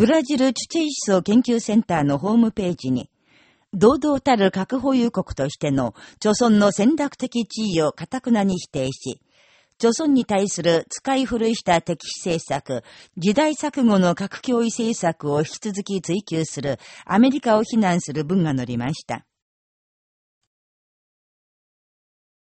ブラジルチュチェイ思想研究センターのホームページに、堂々たる核保有国としての、著村の戦略的地位を堅くなに否定し、著村に対する使い古した敵視政策、時代錯誤の核脅威政策を引き続き追求するアメリカを非難する文が載りました。